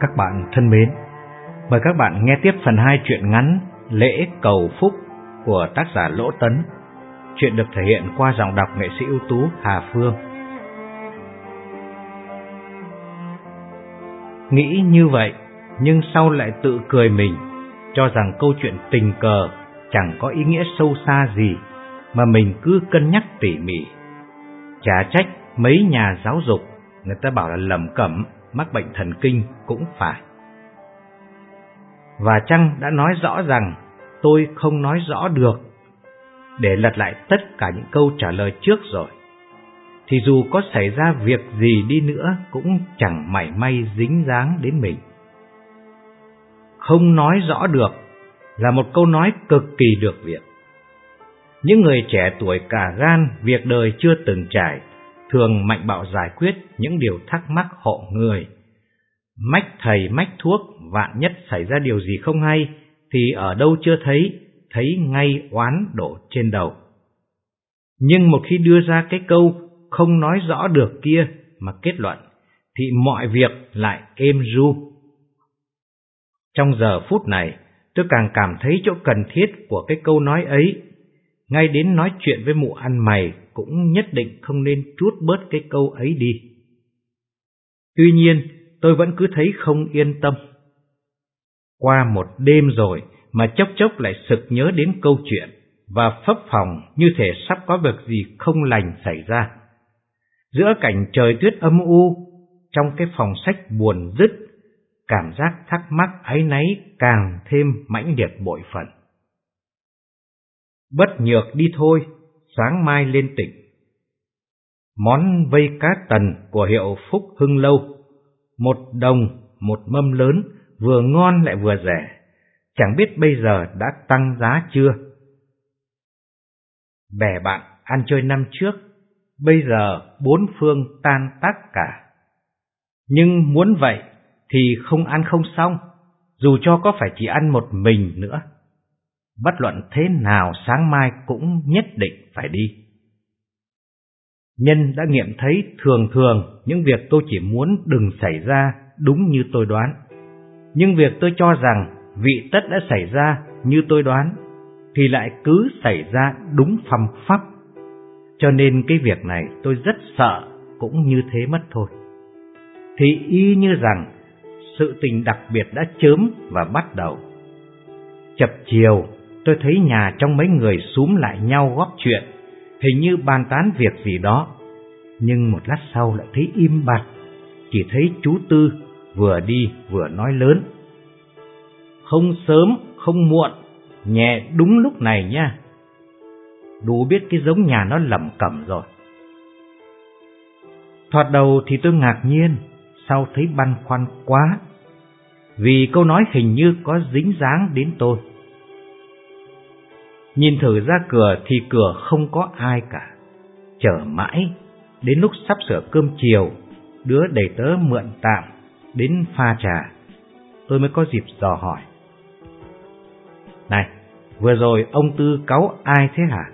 Các bạn thân mến, mời các bạn nghe tiếp phần 2 truyện ngắn Lễ Cầu Phúc của tác giả Lỗ Tấn. Chuyện được thể hiện qua giọng đọc nghệ sĩ ưu tú Hà Phương. Nghĩ như vậy, nhưng sau lại tự cười mình, cho rằng câu chuyện tình cờ chẳng có ý nghĩa sâu xa gì mà mình cứ cân nhắc tỉ mỉ. Chả trách mấy nhà giáo dục, người ta bảo là lầm cẩm, mắc bệnh thần kinh cũng phải. Và Trăng đã nói rõ rằng, tôi không nói rõ được để lật lại tất cả những câu trả lời trước rồi. Thì dù có xảy ra việc gì đi nữa cũng chẳng mảy may dính dáng đến mình. Không nói rõ được là một câu nói cực kỳ được việc. Những người trẻ tuổi cả gan, việc đời chưa từng trải thường mạnh bạo giải quyết những điều thắc mắc hộ người. Mách thầy mách thuốc, vạn nhất xảy ra điều gì không hay, thì ở đâu chưa thấy, thấy ngay oán đổ trên đầu. Nhưng một khi đưa ra cái câu không nói rõ được kia mà kết luận, thì mọi việc lại êm ru. Trong giờ phút này, tôi càng cảm thấy chỗ cần thiết của cái câu nói ấy. Ngay đến nói chuyện với mụ ăn mày cũng nhất định không nên trút bớt cái câu ấy đi. Tuy nhiên, tôi vẫn cứ thấy không yên tâm. Qua một đêm rồi mà chốc chốc lại sực nhớ đến câu chuyện và phấp phòng như thể sắp có việc gì không lành xảy ra. Giữa cảnh trời tuyết âm u, trong cái phòng sách buồn dứt, cảm giác thắc mắc ấy nấy càng thêm mãnh liệt bội phận. Bất nhược đi thôi, sáng mai lên tỉnh. Món vây cá tần của hiệu Phúc Hưng Lâu, một đồng, một mâm lớn, vừa ngon lại vừa rẻ, chẳng biết bây giờ đã tăng giá chưa. Bè bạn ăn chơi năm trước, bây giờ bốn phương tan tác cả. Nhưng muốn vậy thì không ăn không xong, dù cho có phải chỉ ăn một mình nữa. Bất luận thế nào sáng mai cũng nhất định phải đi. Nhân đã nghiệm thấy thường thường những việc tôi chỉ muốn đừng xảy ra đúng như tôi đoán. Nhưng việc tôi cho rằng vị tất đã xảy ra như tôi đoán, thì lại cứ xảy ra đúng phăm pháp Cho nên cái việc này tôi rất sợ cũng như thế mất thôi. Thì y như rằng sự tình đặc biệt đã chớm và bắt đầu. Chập chiều, tôi thấy nhà trong mấy người xúm lại nhau góp chuyện, hình như bàn tán việc gì đó. Nhưng một lát sau lại thấy im bặt, chỉ thấy chú Tư vừa đi vừa nói lớn. Không sớm, không muộn, nhẹ đúng lúc này nha. Đủ biết cái giống nhà nó lầm cẩm rồi. Thoạt đầu thì tôi ngạc nhiên, sau thấy băn khoăn quá, vì câu nói hình như có dính dáng đến tôi. Nhìn thử ra cửa thì cửa không có ai cả, chờ mãi, đến lúc sắp sửa cơm chiều, đứa đầy tớ mượn tạm, đến pha trà, tôi mới có dịp dò hỏi. Này, vừa rồi ông Tư cáu ai thế hả?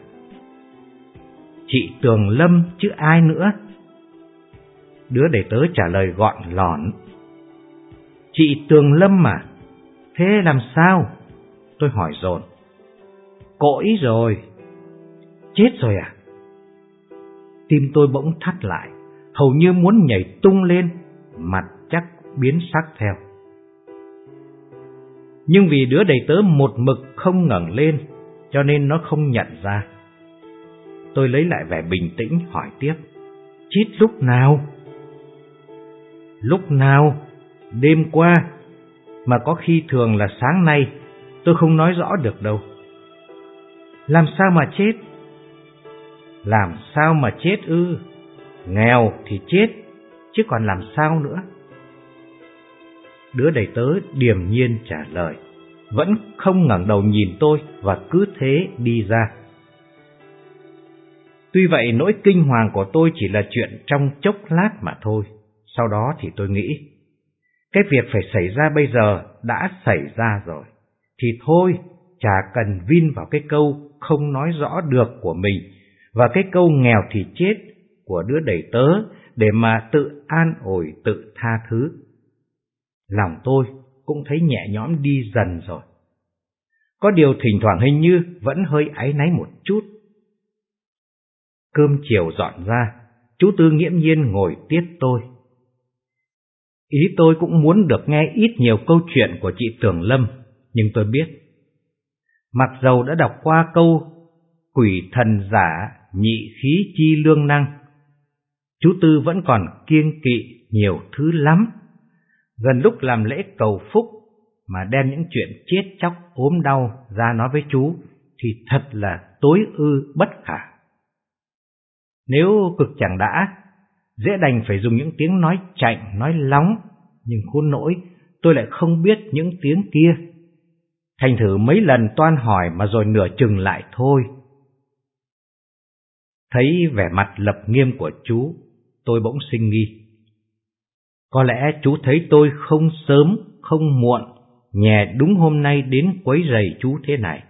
Chị Tường Lâm chứ ai nữa? Đứa đầy tớ trả lời gọn lỏn. Chị Tường Lâm mà, thế làm sao? Tôi hỏi dồn cõi rồi. Chết rồi à? Tim tôi bỗng thắt lại, hầu như muốn nhảy tung lên, mặt chắc biến sắc theo. Nhưng vì đứa đầy tớ một mực không ngẩng lên, cho nên nó không nhận ra. Tôi lấy lại vẻ bình tĩnh hỏi tiếp. Chít lúc nào? Lúc nào? Đêm qua, mà có khi thường là sáng nay, tôi không nói rõ được đâu. Làm sao mà chết? Làm sao mà chết ư? Nghèo thì chết, chứ còn làm sao nữa? Đứa đầy tớ điềm nhiên trả lời, vẫn không ngẩng đầu nhìn tôi và cứ thế đi ra. Tuy vậy nỗi kinh hoàng của tôi chỉ là chuyện trong chốc lát mà thôi, sau đó thì tôi nghĩ, cái việc phải xảy ra bây giờ đã xảy ra rồi, thì thôi, chả cần vin vào cái câu không nói rõ được của mình và cái câu nghèo thì chết của đứa đầy tớ để mà tự an ủi tự tha thứ. lòng tôi cũng thấy nhẹ nhõm đi dần rồi. Có điều thỉnh thoảng hình như vẫn hơi áy náy một chút. Cơm chiều dọn ra, chú Tư nghiễm nhiên ngồi tiếp tôi. Ý tôi cũng muốn được nghe ít nhiều câu chuyện của chị Tường Lâm, nhưng tôi biết. Mặc dầu đã đọc qua câu quỷ thần giả nhị khí chi lương năng, chú Tư vẫn còn kiêng kỵ nhiều thứ lắm. Gần lúc làm lễ cầu phúc mà đem những chuyện chết chóc ốm đau ra nói với chú thì thật là tối ư bất khả. Nếu cực chẳng đã, dễ đành phải dùng những tiếng nói chạnh, nói lóng, nhưng khốn nỗi tôi lại không biết những tiếng kia. Thành thử mấy lần toan hỏi mà rồi nửa chừng lại thôi. Thấy vẻ mặt lập nghiêm của chú, tôi bỗng sinh nghi. Có lẽ chú thấy tôi không sớm, không muộn, nhè đúng hôm nay đến quấy rầy chú thế này,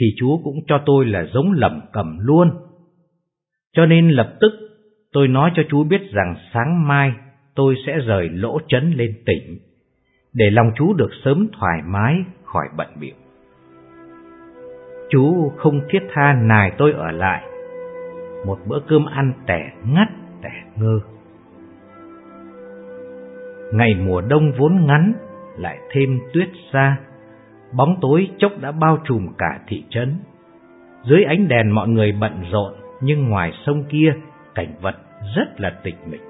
thì chú cũng cho tôi là giống lầm cầm luôn. Cho nên lập tức tôi nói cho chú biết rằng sáng mai tôi sẽ rời lỗ chấn lên tỉnh, để lòng chú được sớm thoải mái khỏi bận biểu. Chú không thiết tha nài tôi ở lại, một bữa cơm ăn tẻ ngắt tẻ ngơ. Ngày mùa đông vốn ngắn, lại thêm tuyết xa, bóng tối chốc đã bao trùm cả thị trấn. Dưới ánh đèn mọi người bận rộn, nhưng ngoài sông kia, cảnh vật rất là tịch mịch.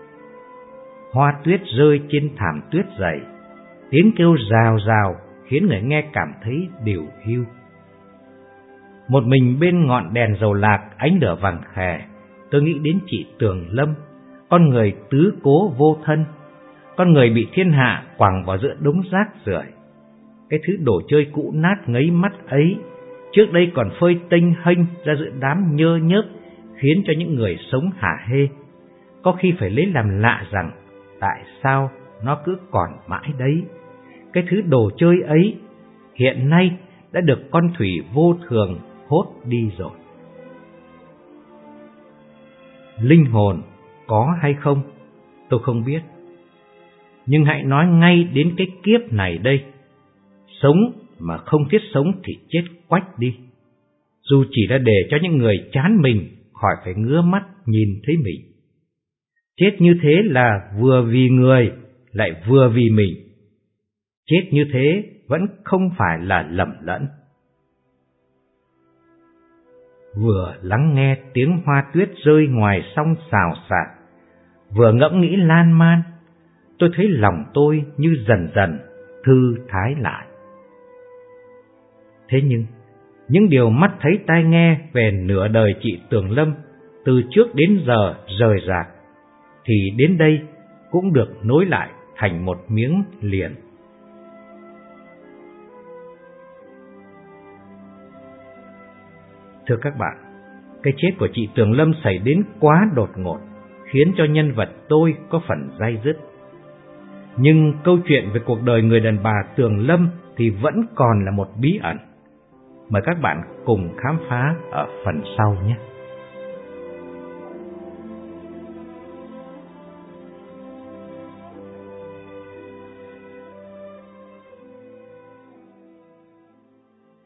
Hoa tuyết rơi trên thảm tuyết dày, tiếng kêu rào rào khiến người nghe cảm thấy điều hưu. Một mình bên ngọn đèn dầu lạc ánh lửa vàng khè, tôi nghĩ đến chị Tường Lâm, con người tứ cố vô thân, con người bị thiên hạ quẳng vào giữa đống rác rưởi. Cái thứ đồ chơi cũ nát ngấy mắt ấy, trước đây còn phơi tinh hênh ra giữa đám nhơ nhớp, khiến cho những người sống hả hê. Có khi phải lấy làm lạ rằng, tại sao nó cứ còn mãi đấy. Cái thứ đồ chơi ấy, hiện nay đã được con thủy vô thường hốt đi rồi. Linh hồn có hay không, tôi không biết nhưng hãy nói ngay đến cái kiếp này đây. Sống mà không thiết sống thì chết quách đi. Dù chỉ là để cho những người chán mình khỏi phải ngứa mắt nhìn thấy mình. Chết như thế là vừa vì người, lại vừa vì mình. Chết như thế vẫn không phải là lầm lẫn. Vừa lắng nghe tiếng hoa tuyết rơi ngoài sông xào xạc, vừa ngẫm nghĩ lan man, tôi thấy lòng tôi như dần dần thư thái lại. Thế nhưng, những điều mắt thấy tai nghe về nửa đời chị Tường Lâm từ trước đến giờ rời rạc, thì đến đây cũng được nối lại thành một miếng liền. Thưa các bạn, cái chết của chị Tường Lâm xảy đến quá đột ngột, khiến cho nhân vật tôi có phần dai dứt. Nhưng câu chuyện về cuộc đời người đàn bà Tường Lâm thì vẫn còn là một bí ẩn. Mời các bạn cùng khám phá ở phần sau nhé.